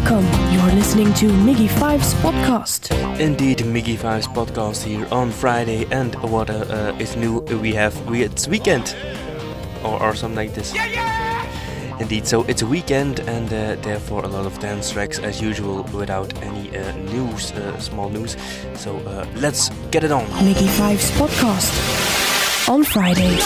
Welcome. You're listening to Miggy Five's podcast. Indeed, Miggy Five's podcast here on Friday, and what uh, uh, is new? We have we it's weekend, or, or something like this. Yeah, yeah! Indeed, so it's a weekend, and uh, therefore a lot of dance tracks as usual, without any uh, news, uh, small news. So uh, let's get it on. Miggy Five's podcast on Friday.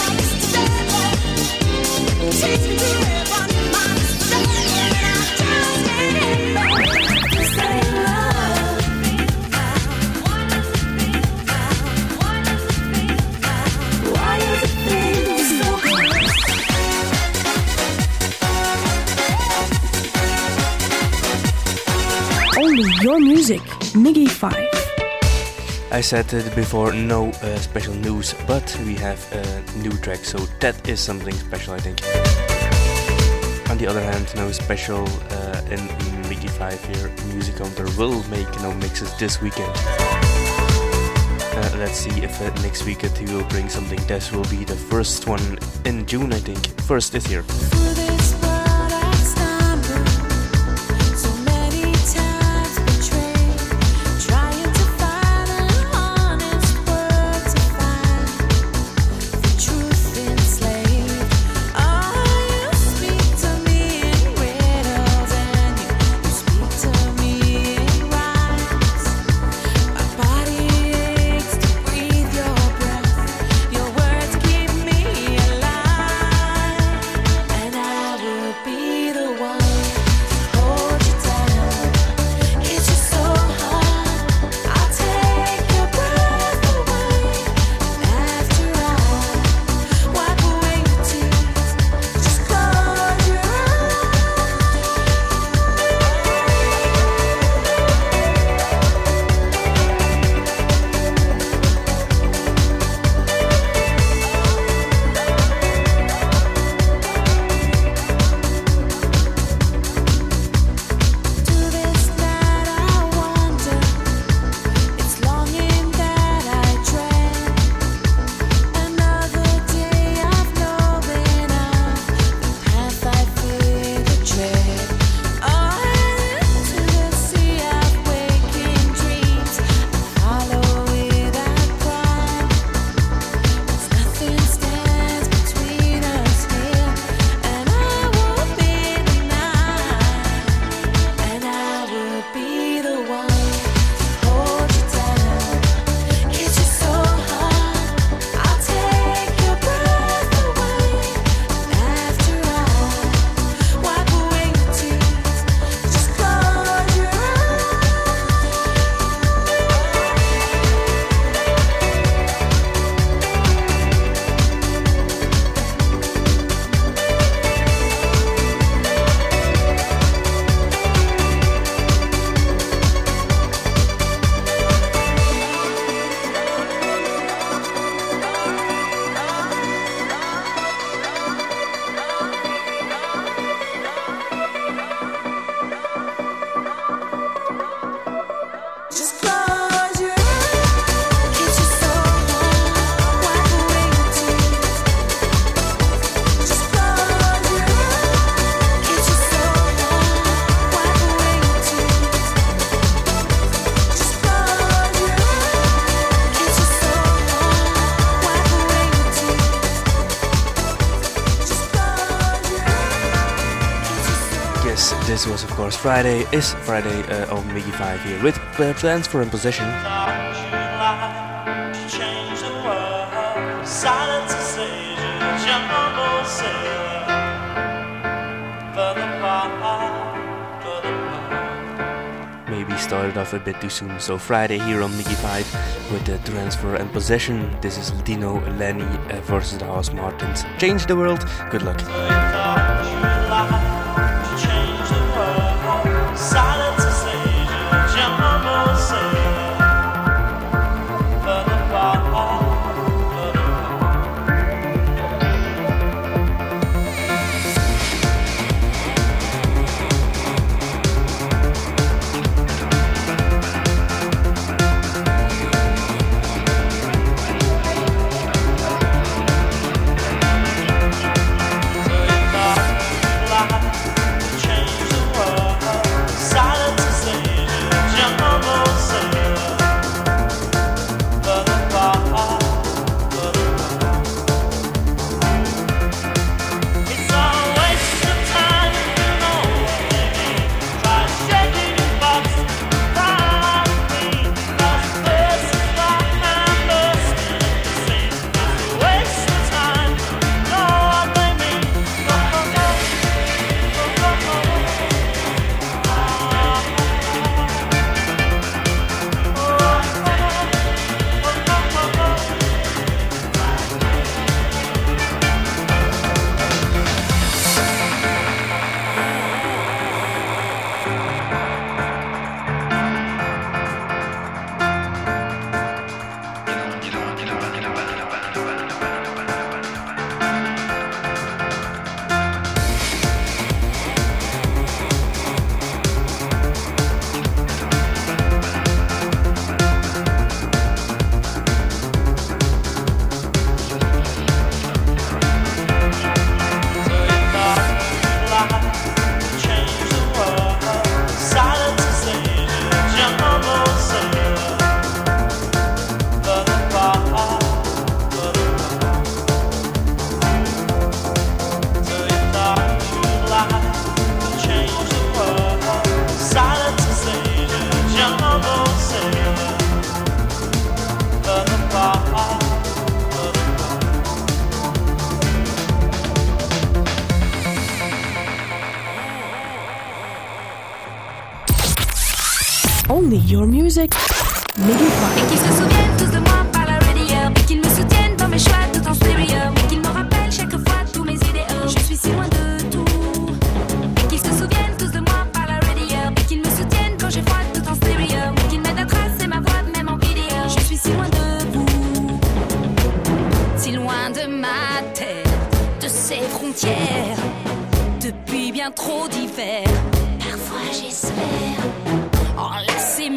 Your music, Miggy Five. I said it before, no uh, special news, but we have a new track, so that is something special, I think. On the other hand, no special uh, in Miggy 5 here. Music Hunter will make no mixes this weekend. Uh, let's see if uh, next weekend he will bring something. This will be the first one in June, I think. First this year. This Friday, is Friday uh, on Mickey 5 here with uh, Transfer and apart. Maybe started off a bit too soon. So Friday here on Mickey 5 with the Transfer and Possession. This is Dino Lenny uh, versus the Housemartins. Change the world. Good luck.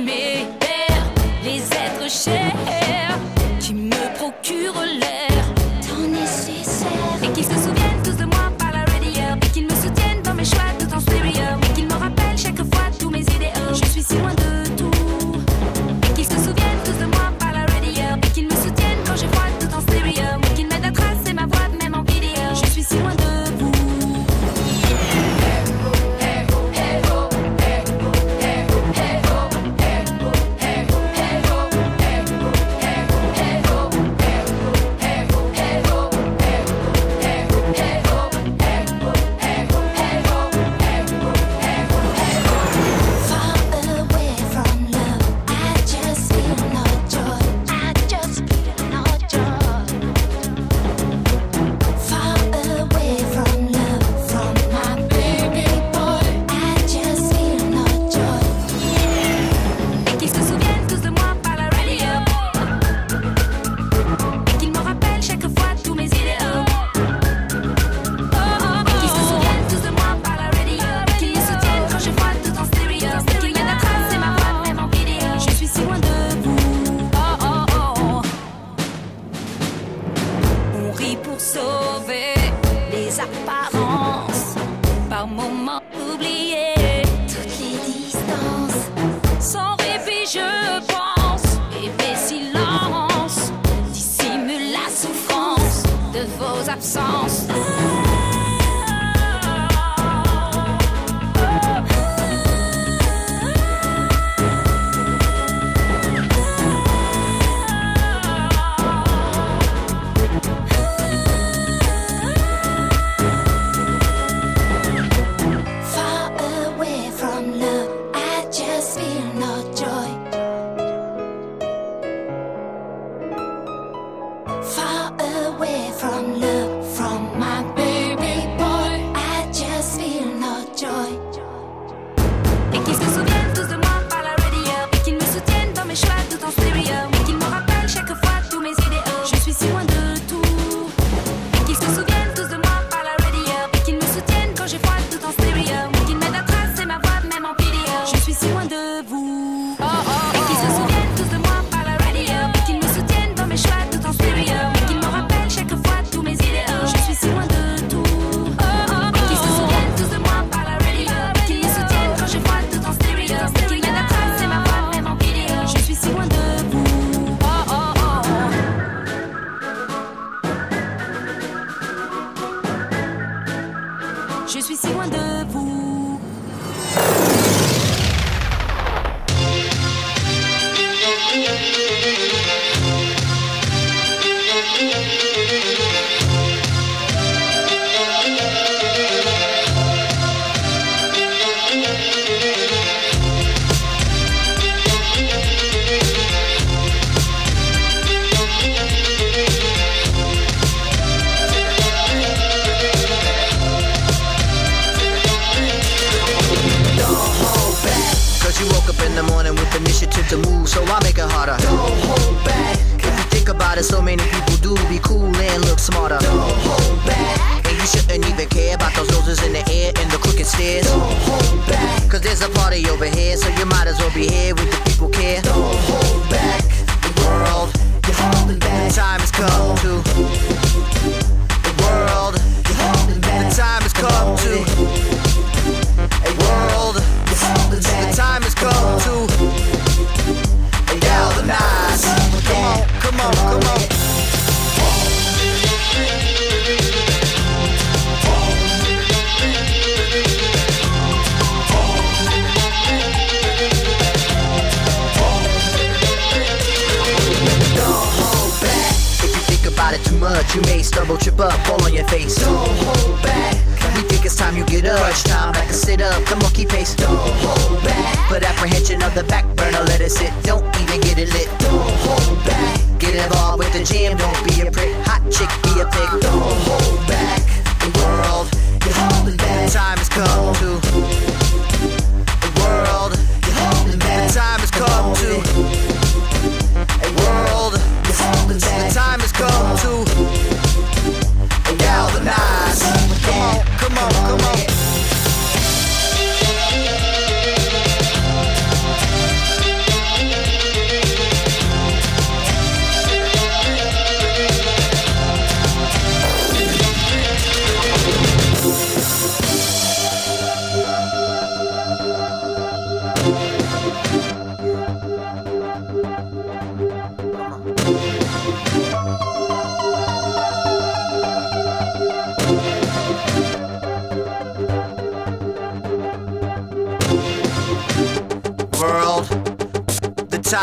me perd les êtres chers qui me procurent l'air. here, so you might as well be here with the people care. Don't hold back the world. You're holding back. The time has come to the world. You're holding back. The time has come to. much, you may stumble, trip up, fall on your face. Don't hold back. We think it's time you get up. Crunch time, back can sit up, the monkey pace. Don't hold back. Put apprehension on the back burner, let it sit. Don't even get it lit. Don't hold back. Get involved with the jam. don't be a prick. Hot chick, be a pig. Don't hold back. The world is holding back. Time has come to. The world is holding back. Time has come to. A world. The time has come to come on, come on.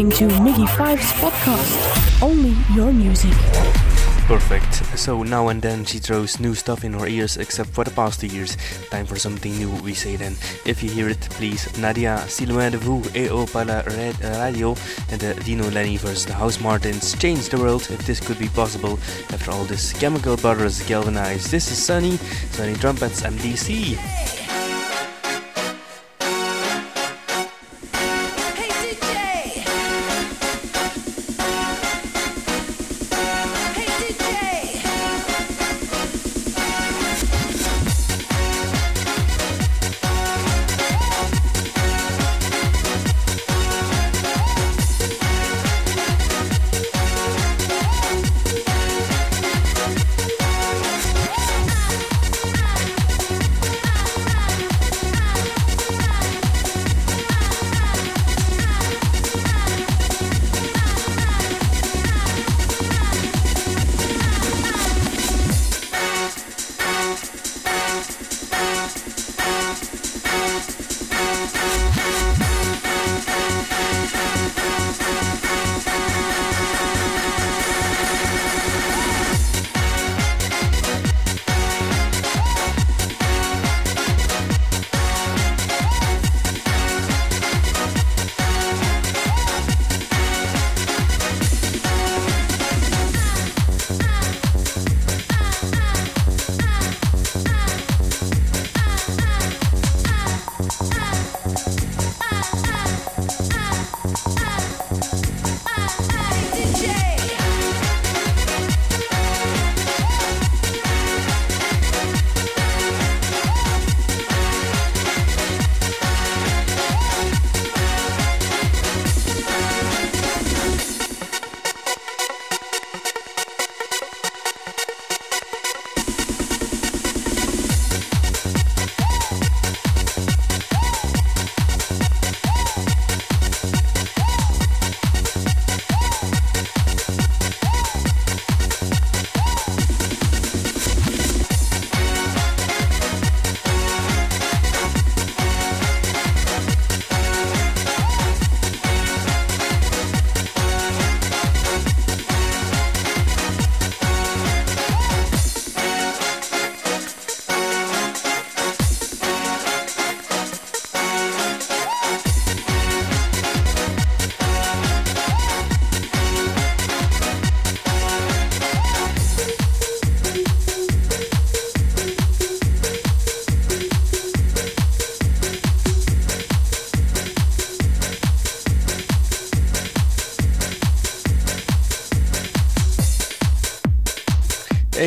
Listening to Miggy Five's podcast. Only your music. Perfect. So now and then she throws new stuff in her ears, except for the past two years. Time for something new, we say then. If you hear it, please. Nadiya, si loin de vous, au par red radio, and the Dino Lenny versus the Housemartins change the world if this could be possible. After all this, Chemical Brothers galvanized. This is Sunny, Sunny Trumpets, MDC.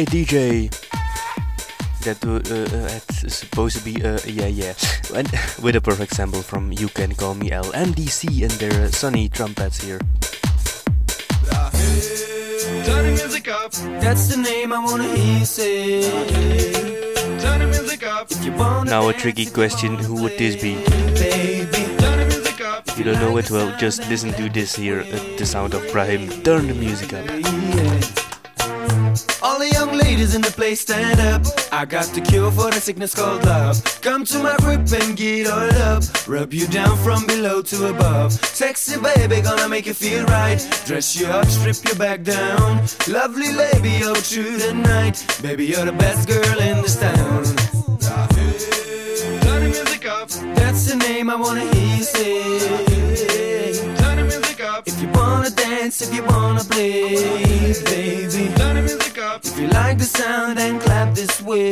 Hey DJ. That uh, uh, it's supposed to be uh, yeah yeah, and with a perfect sample from You Can Call Me LMDC and their uh, sunny trumpets here. Turn the music up. That's the name I wanna hear say. Turn the music up. If you wanna Now a tricky question: Who would this be? play, Baby, turn the music up. If you don't know it, well, just listen to this here, uh, the sound of Brahim. Turn the music up. In the place stand up. I got the cure for the sickness called love. Come to my crib and get oiled up. Rub you down from below to above. Sexy baby, gonna make you feel right. Dress you up, strip you back down. Lovely lady, oh, all through the night. Baby, you're the best girl in this town. Turn the music up. That's the name I wanna hear you say. Turn the music up. If you wanna dance, if you wanna play, baby. Turn the music up. If you like the sound, then clap this way.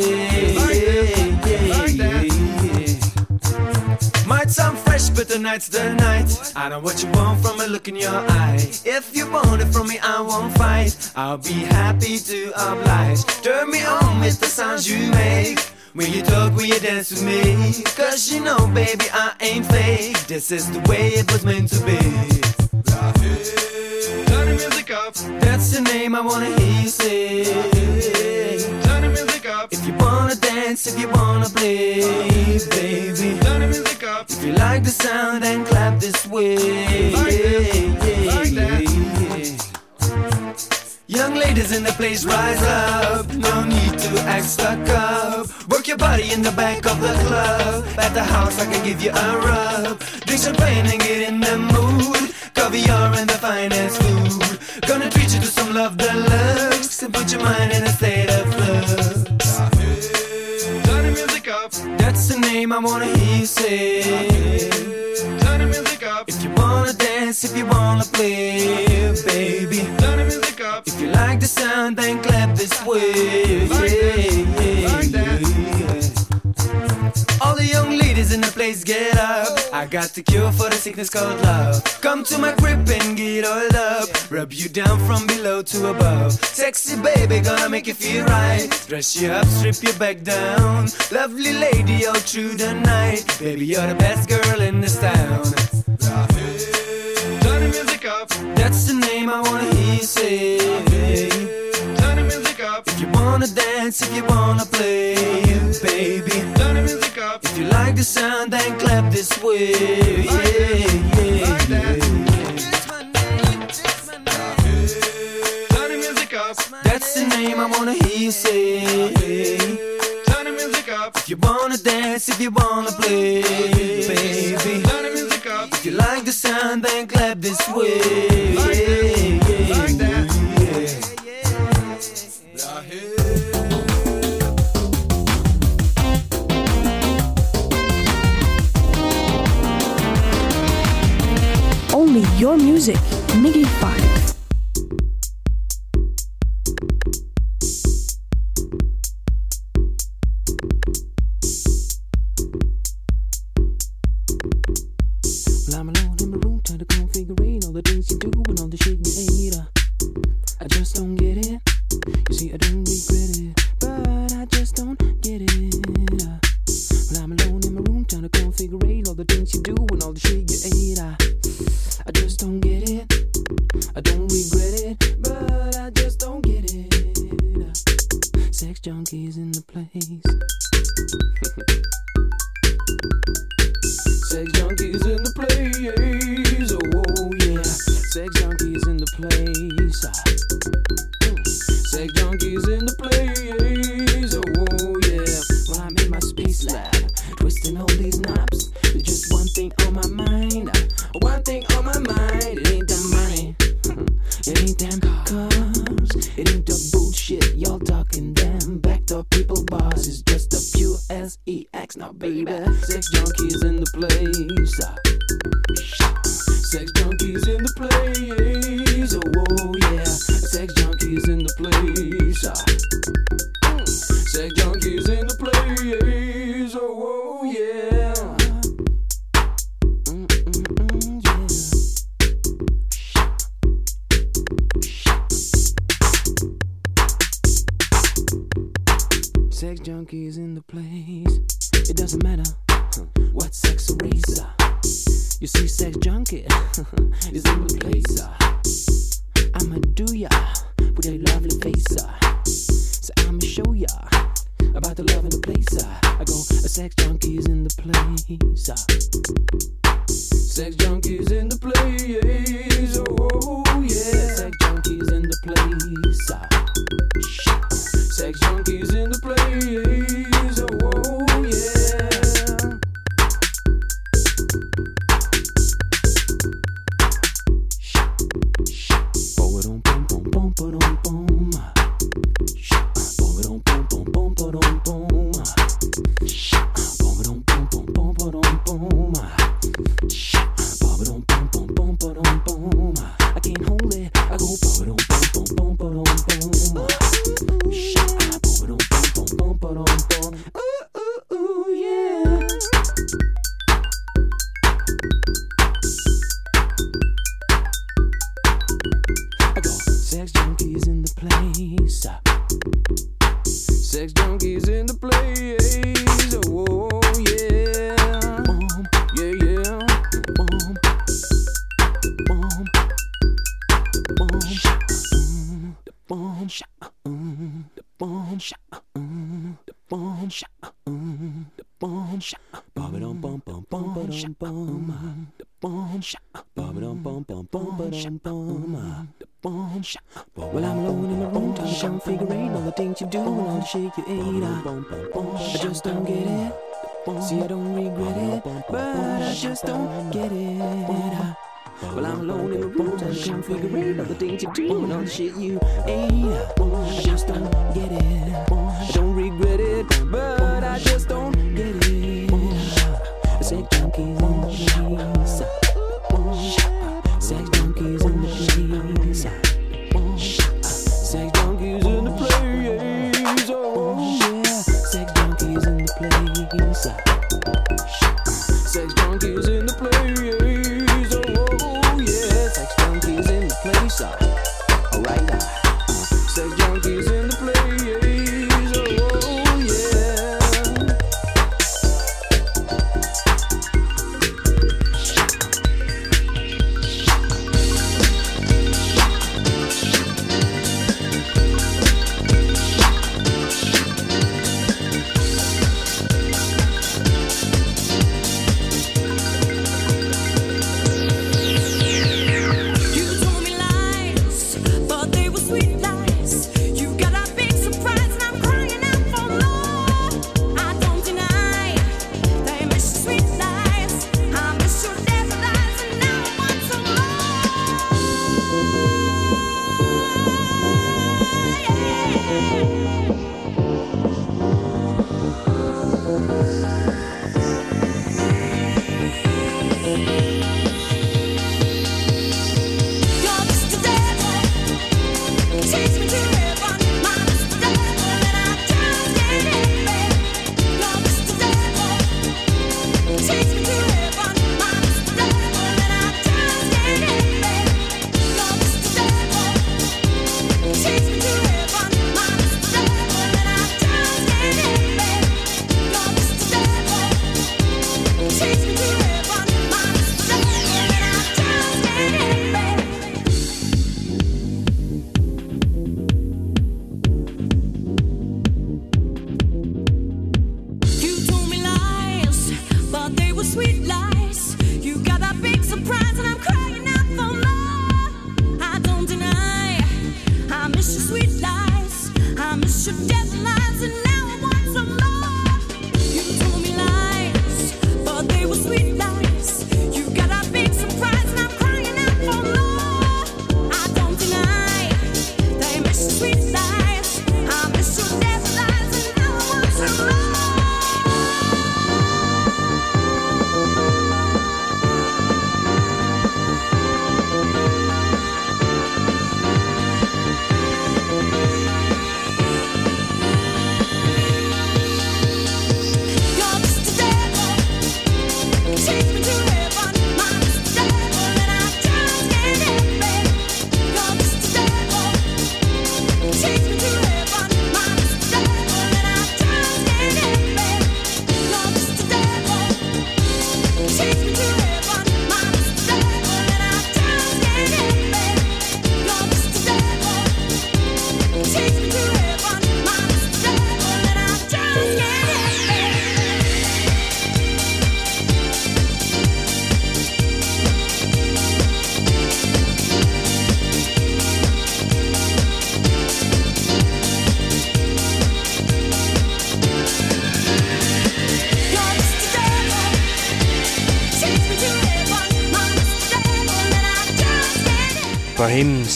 Might sound fresh, but tonight's the night. I know what you want from a look in your eye. If you want it from me, I won't fight. I'll be happy to oblige. Turn me on with the sounds you make. When you talk, when you dance with me. Cause you know, baby, I ain't fake. This is the way it was meant to be. Turn the music up. That's the name I wanna hear you say. Turn the music up. If you wanna dance, if you wanna play, baby. Turn the music up. If you like the sound, then clap this way. Young ladies in the place, rise up. No need to act stuck up. Work your body in the back of the club. At the house, I can give you a rub. Drink champagne and get in the mood. Caviar and the finest food. Gonna treat you to some love deluxe and put your mind in a state of flux. Turn the music up. That's the name I wanna hear you say. Turn the music up. If you wanna dance, if you wanna play, baby. Turn the music up. If you like the sound, then clap this way. All the young ladies in the place get up. I got the cure for the sickness called love. Come to my crib and get oiled up. Rub you down from below to above. Sexy baby, gonna make you feel right. Dress you up, strip you back down. Lovely lady all through the night. Baby, you're the best girl in this town. Turn the music up. That's the name I wanna hear you say. Wanna dance, if you wanna play, baby. Turn the music up. If you like the sound, then clap this way. Yeah, music up. That's the name I wanna hear you say. Turn the music up. If you wanna dance, if you wanna play, baby. Turn the music up. If you like the sound, then clap this way. Your music, Miggy 5. Cars. It ain't the bullshit y'all talking. Them backed up people bars. It's just a pure sex now, baby. Sex junkies in the place. ah. Sex junkies in the place. Oh, oh yeah. Sex junkies in the place. We can read all the dainty tune on the shit you ate.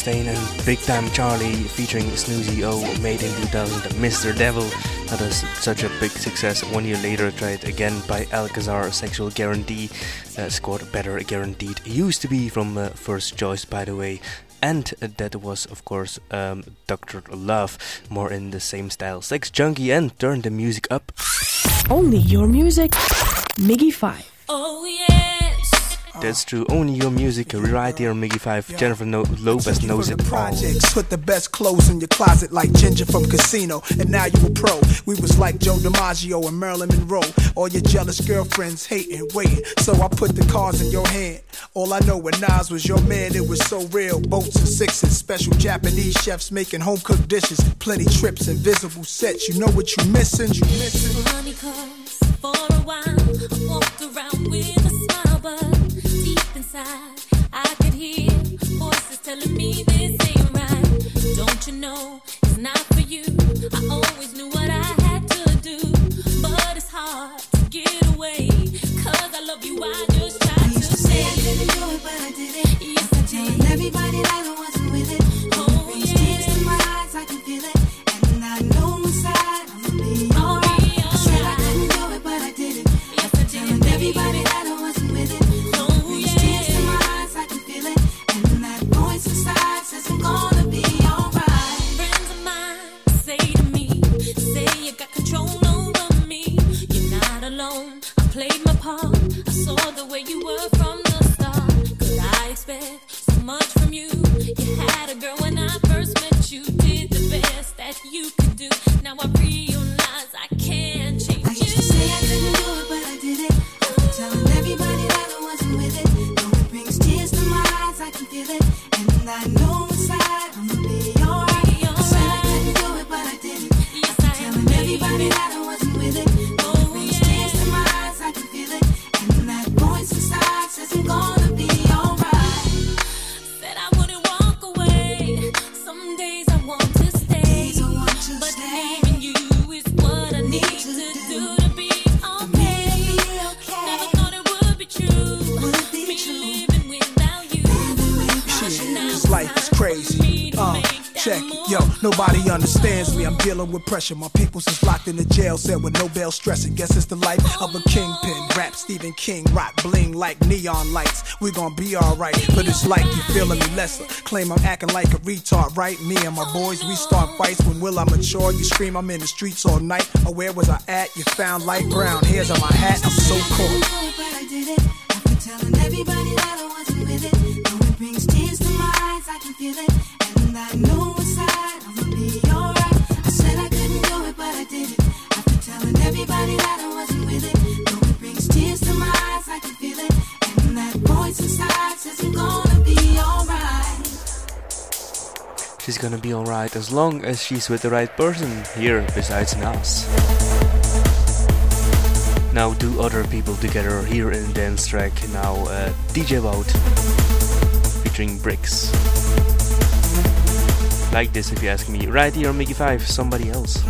Brahim, Stain and Big Time Charlie featuring Snoozy O made in 2000 Mr. Devil that was such a big success. One year later tried again by Alcazar Sexual Guarantee uh, scored better guaranteed. Used to be from uh, First Choice by the way and uh, that was of course um, Dr. Love more in the same style. Sex Junkie and Turn the Music Up. Only your music. Miggy 5. Oh yes. That's true. Only your music right here on Miggy 5. Jennifer no- Lopez knows from it the all. projects. Put the best clothes in your closet like Ginger from Casino. And now you a pro. We was like Joe DiMaggio and Marilyn Monroe. All your jealous girlfriends hating, waiting. So I put the cards in your hand. All I know when Nas was your man, it was so real. Boats and sixes, special Japanese chefs making home cooked dishes. Plenty trips, invisible sets. You know what you missing? You missing? Money comes for a while. I walked around with a smile, but deep inside I could hear voices telling me this ain't right. Don't you know it's not for you? I always knew what I had to do, but it's hard to get away. Cause I love you, I just try to say I couldn't do it, but I did it. Yes, I did. Everybody that pressure. My people's is locked in the jail cell with no bail stressing. Guess it's the life of a kingpin. Rap Stephen King, rock bling like neon lights. We gon' be alright, but it's like you feeling me lesser. Claim I'm acting like a retard, right? Me and my boys, we start fights. When will I mature? You scream I'm in the streets all night. Or where was I at? You found light brown hairs on my hat. I'm so cold. But I everybody that I gonna be alright as long as she's with the right person here besides Nas. Now do other people together here in dance track. Now uh, DJ Wout featuring Bricks. Like this if you ask me. Right here on MIGY 5, somebody else.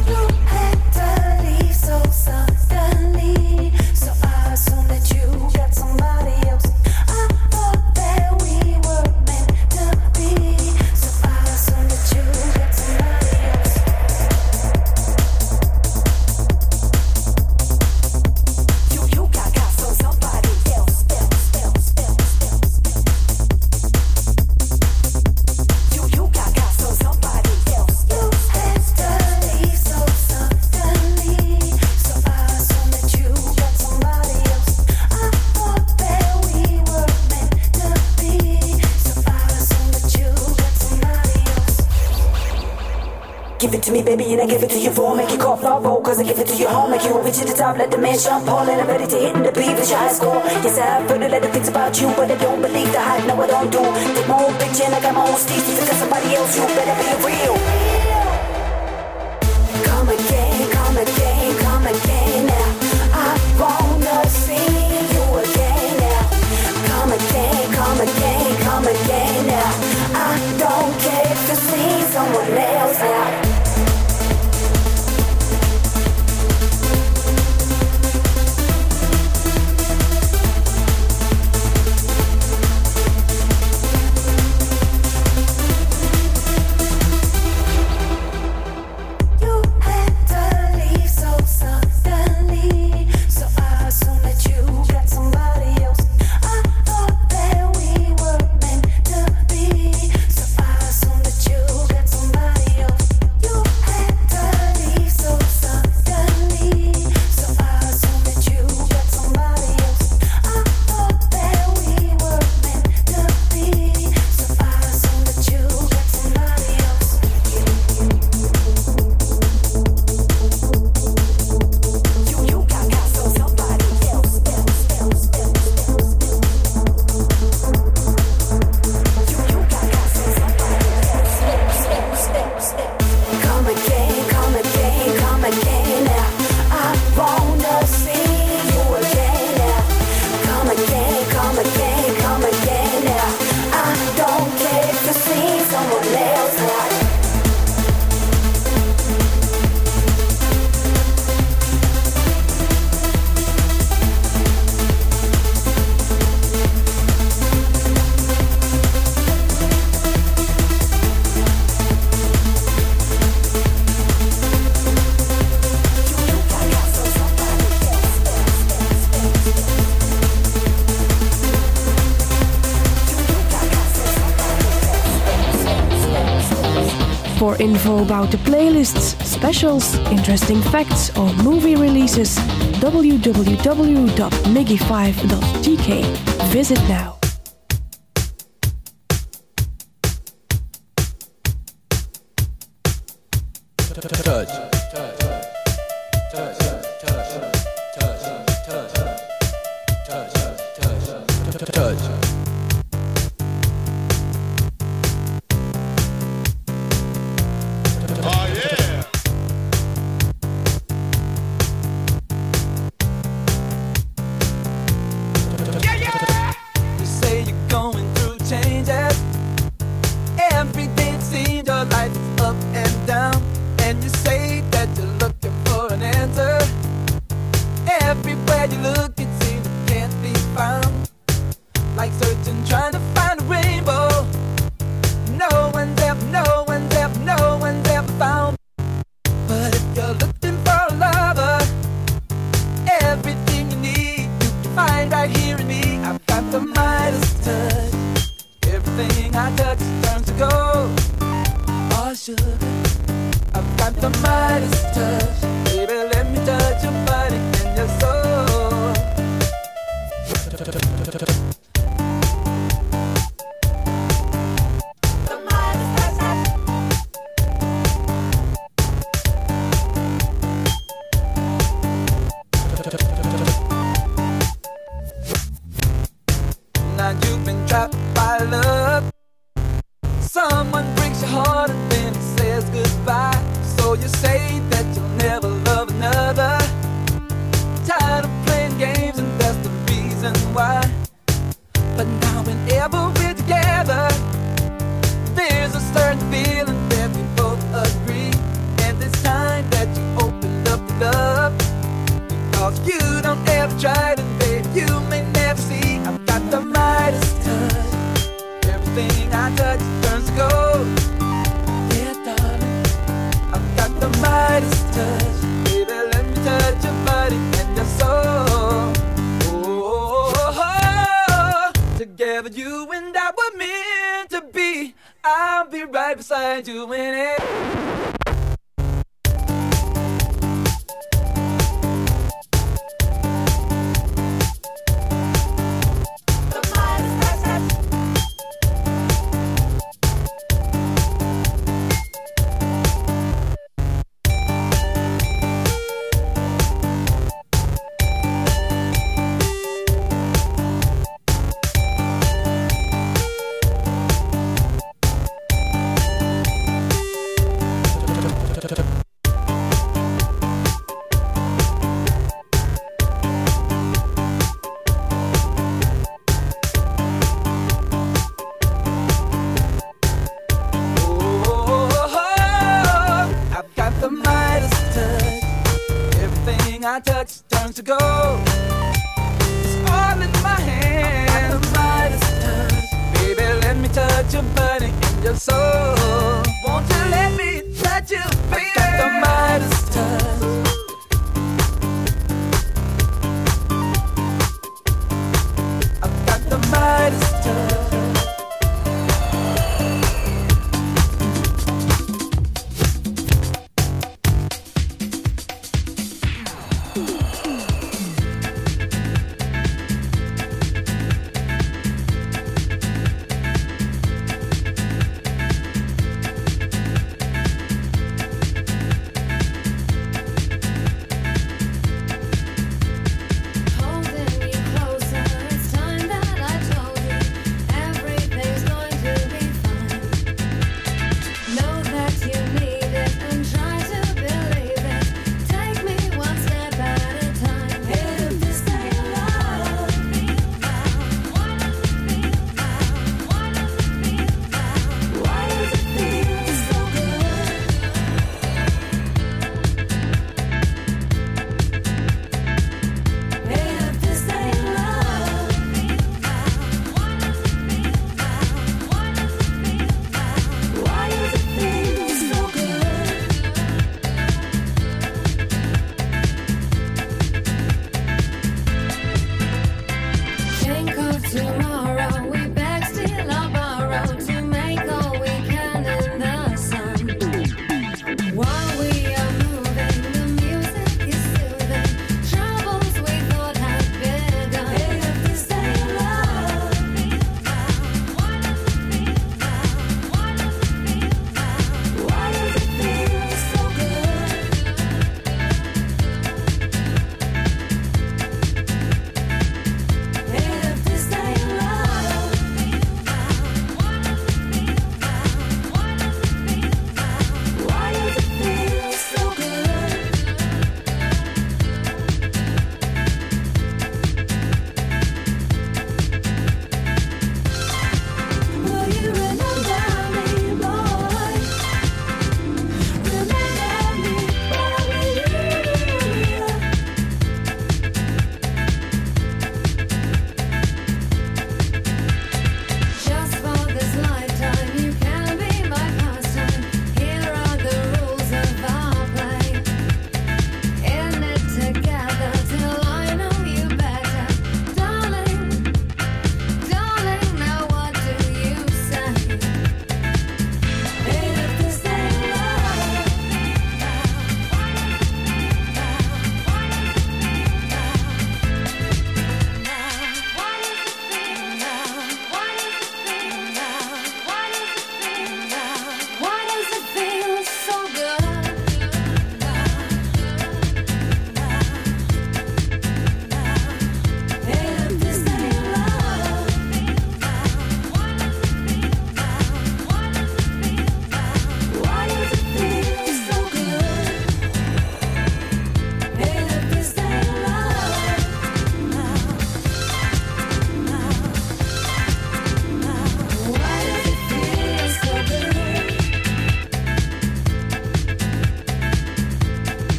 I give it to you home Make you over to the top, let the man jump on And I'm ready to hit the beat with your high score. Yes, I've heard a lot of things about you But I don't believe the hype, no I don't do Take my own picture and I got my own steez. If you got somebody else, you better be real info about the playlists, specials, interesting facts, or movie releases, www.miggy5.tk. Visit now. Touch. touch. outside doing it.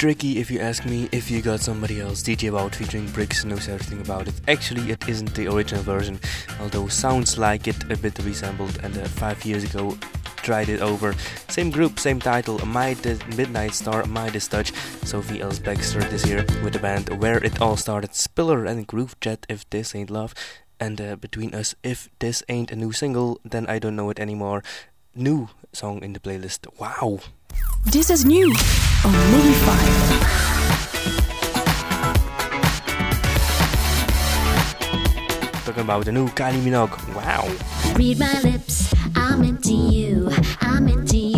Tricky if you ask me. If you got somebody else, DJ Wout featuring Bricks knows everything about it. Actually, it isn't the original version, although sounds like it a bit resembled. And uh, five years ago, tried it over. Same group, same title. Midas Midnight Star, Midas Touch. Sophie Ellis-Bextor this year with the band Where It All Started. Spiller and Groovejet. If this ain't love. And uh, between us, if this ain't a new single, then I don't know it anymore. New song in the playlist. Wow. This is new on MIGY 5. Talking about the new Kylie Minogue. Wow. Read my lips, I'm into you. I'm into you,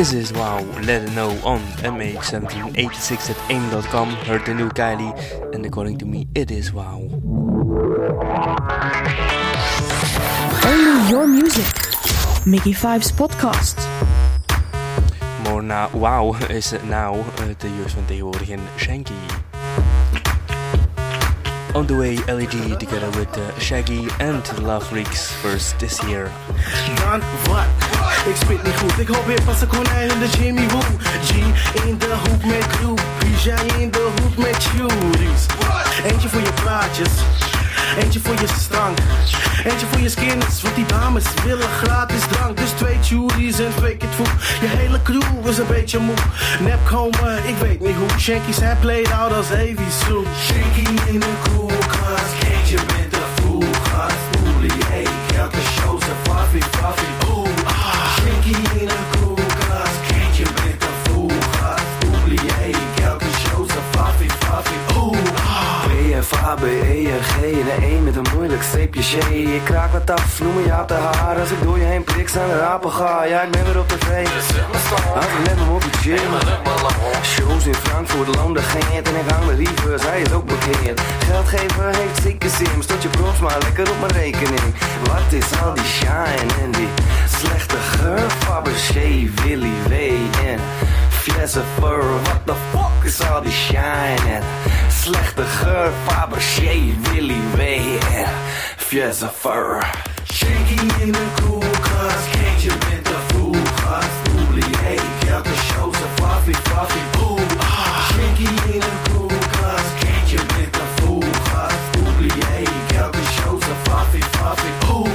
wow. Is wow? Let it know on mh1786 at aim.com. Heard the new Kylie, and according to me, it is wow. Only your music. MIGY 5's podcast. More na wow is it now uh, de jeugd van tegenwoordig in Shanky. On the way, LED together with uh, Shaggy and the Love Freaks first this year. Dan wat? Ik spit niet goed, ik hoop weer pas een konijn in de Jimmy Woo. G in de hoek met groupies, jij in de hoek met cuties. Eentje voor je praatjes, eentje voor je stank. Eentje voor je skins, want die dames willen gratis drank. Dus twee cuties en twee keer voet. Je hele crew is een beetje moe. Nep komen, ik weet niet hoe. Shanky zijn played out als Avy Soep. Shanky in de koelkast, eentje met de voelkast. Oelie, hey, elke show zijn faffie, faffie. Ik kraak wat af, noem me Jaap de haar. Als ik door je heen prik, aan de rapen ga. Ja, ik ben weer op tv. Als ik net op de gym. Shows in Frankfurt, landen geen en ik hang de liever, zij is ook bekeerd. Geldgever heeft zieke zin, dat je props maar lekker op mijn rekening. Wat is al die shine en die slechte geur? Fabergé, Willy W en flessen fur. What the fuck is al die shine en slechte geur? Fabergé, Willy W en flessen fur. Shaking in the cool cause can't you waffle, waffle, boom. Schenk ihnen Kokas, Kännchen mit der Fuchas. Dudli, ey, gelbe Shows, a waffle, waffle, boom.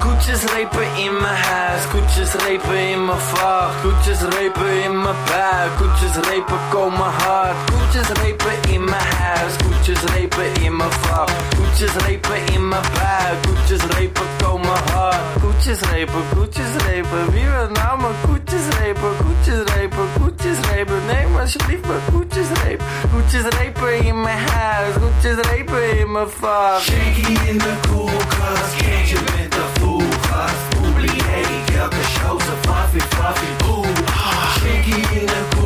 Koetjes repen in mijn huis, koetjes repen in mijn vacht. Koetjes repen in mijn buik, koetjes repen komen hard. Koetjes repen in mijn huis, koetjes repen in mijn vacht. Koetjes repen in mijn buik, koetjes repen komen hard. Gucci's rapen, Gucci's rapen. Wie wil nou mijn Gucci's rapen, Gucci's rapen, Gucci's rapen. Neem alsjeblieft mijn Gucci's rapen. Gucci's rapen in mijn huis, Gucci's rapen in mijn vak. Shaking in de koelkast, kindje met de voelkast. Oublie, hey, kelke show, ze fluffy, fluffy, boe. Shaking in de koelkast.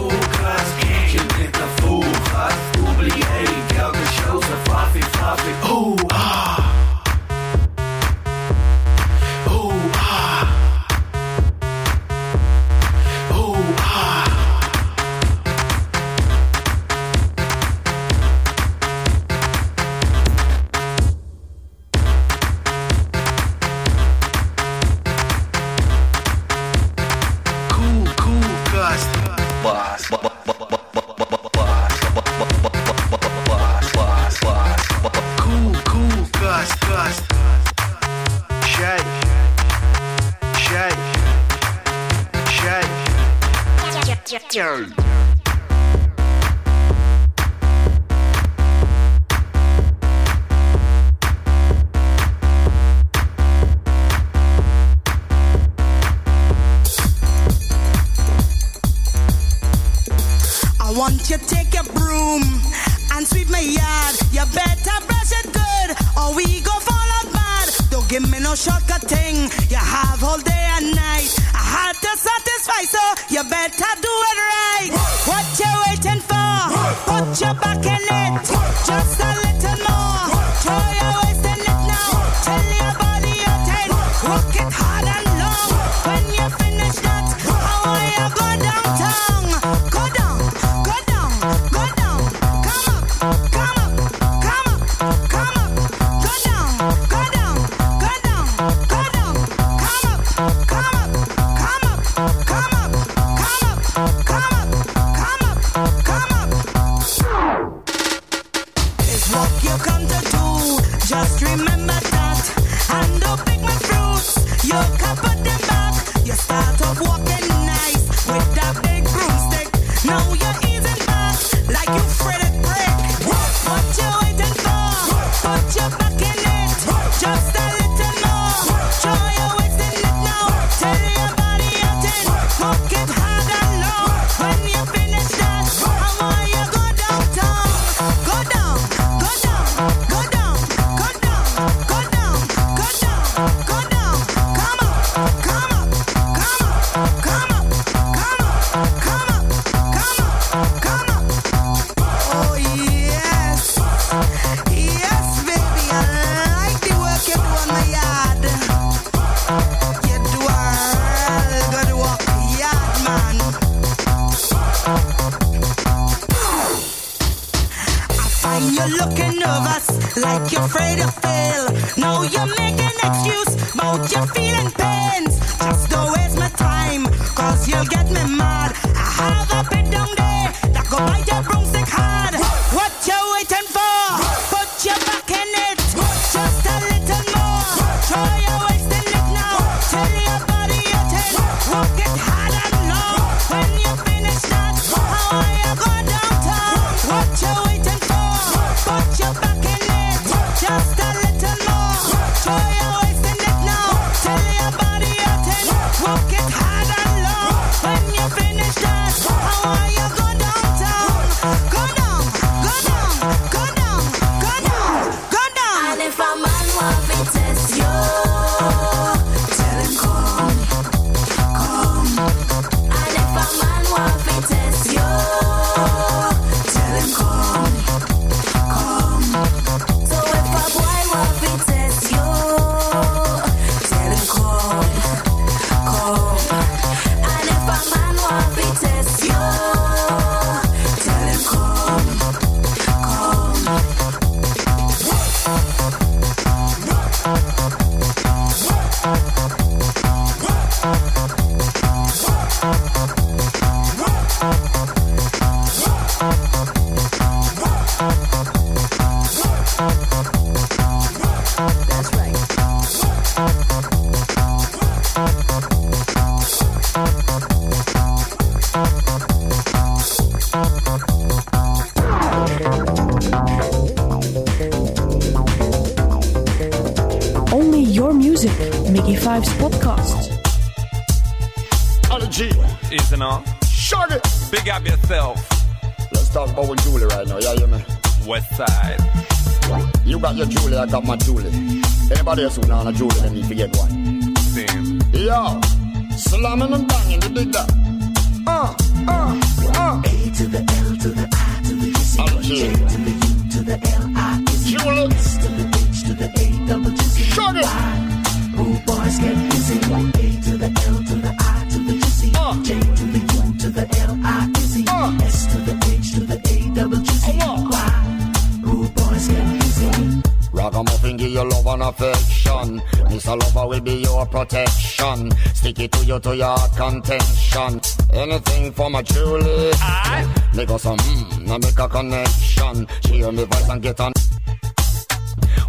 Anything for my Julie. I Make us some mm, now make a connection. She hear me voice and get on.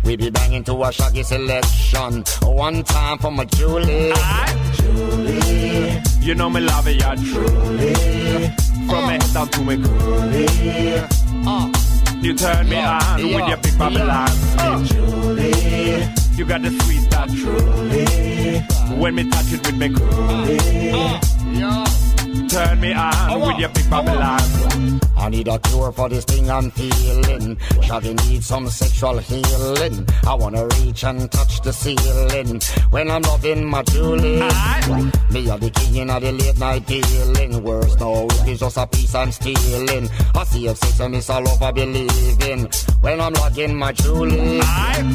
We be banging to a shaggy selection. One time for my Julie. I, Julie. You know me love it, yeah, truly. From me uh. head down to me coolie. Uh. You turn me on with your big Babylon speech. Julie. You got the sweet that truly. When me touch it with me coolie. Turn me on with your big Babylon. I need a cure for this thing I'm feeling. Shaggy needs some sexual healing. I wanna reach and touch the ceiling when I'm loving my Julie. Me are the king of the late night dealing. Worse no, it is just a piece I'm stealing. I see if sex and miss all over believing when I'm logging my Julie.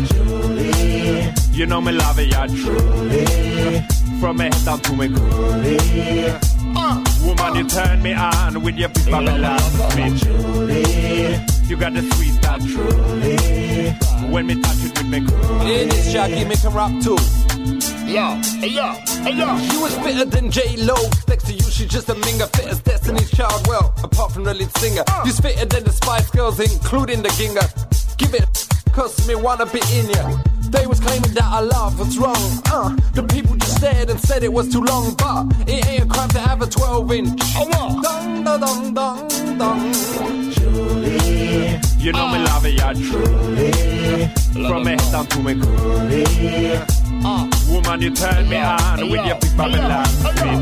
Julie. You know me love it, yeah, truly. From me head down to me coolie. Uh, woman, you turn me on with your big Babylon speech. You got the sweet that truly. When me touch it with me coolie. Yeah, this Shaggy make him rap too. Yo, hey yo, hey yo. You was fitter than J Lo. Next to you, she's just a minger. Fit as Destiny's Child. Well, apart from the lead singer, uh. you's fitter than the Spice Girls, including the Ginger. Give it, cause me wanna be in ya. They was claiming that our love was wrong. Uh, the people just stared and said it was too long, but it ain't a crime to have a 12 inch. Oh, Dong, dong, dong, dong, dong. Julie. You know me love it, yeah, truly. From me head down to me coolie. Woman, you turn me on with your big Babylon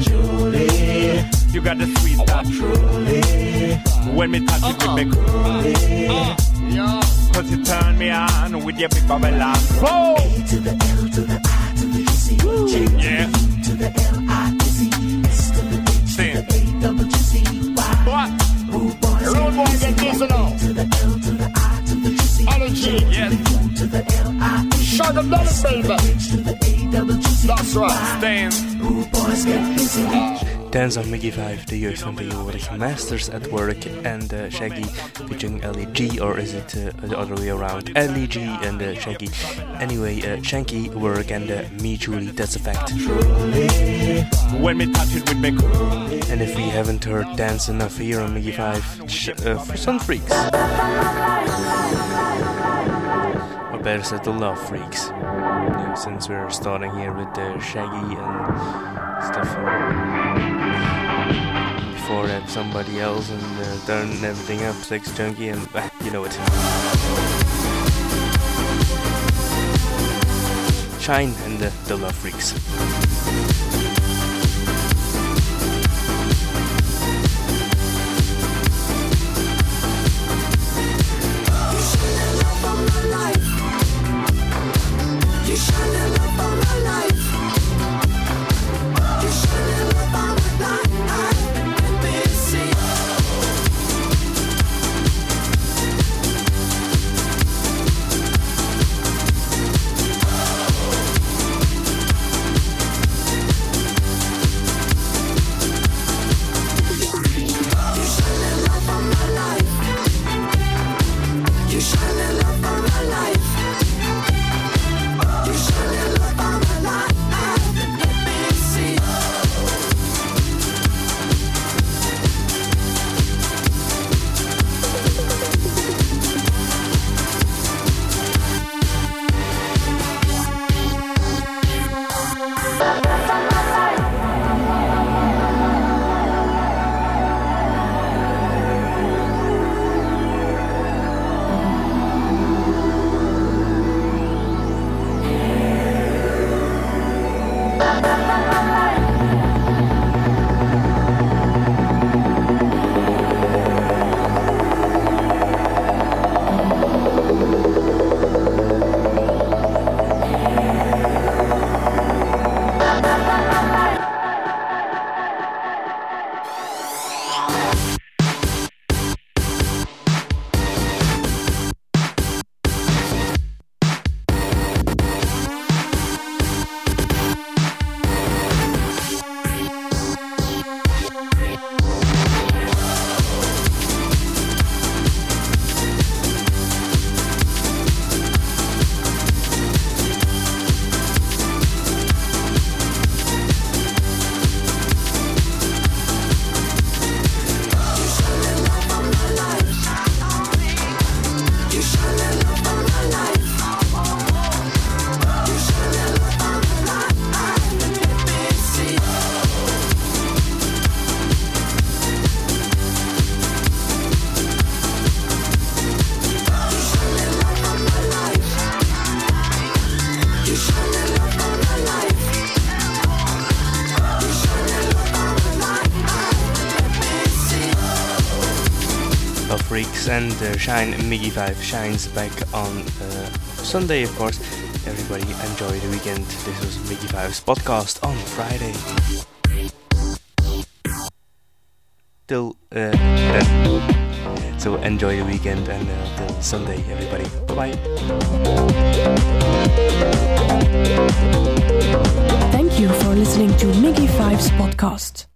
Julie, You got the sweet that truly. When me touch it with me coolie. Cause you turn me on with your big Babylon. Oh! A to the L to the I to the C. J to the U to the L I to the H to the A double G C Y. What? Rude boys Rude get this now. A to the L to the I to the G C. Allergy, yes. U to the L I Shut them down, baby. H to the A double G C. That's right. Stand. Rude boys get busy. Dance of MIGY 5, de jeugd van tegenwoordig. Masters at Work and uh, Shaggy featuring Ali G, or is it uh, the other way around? Ali G and uh, Shaggy. Anyway, uh, Shanky Work and uh, Me Julie, that's a fact. When me touch it with me. And if we haven't heard dance enough here on MIGY 5, sh- uh, for some freaks. Or better said, the love freaks. Yeah, since we're starting here with uh, Shaggy and stuff. Uh, before that, somebody else and uh, done everything up, Sex Junkie, and uh, you know it. Shine and the, the Love Freaks. And uh, Shine Miggy 5 shines back on uh, Sunday, of course. Everybody enjoy the weekend. This was Miggy 5's podcast on Friday. Till uh. So enjoy the weekend and uh, till Sunday, everybody. Bye bye. Thank you for listening to Miggy Five's podcast.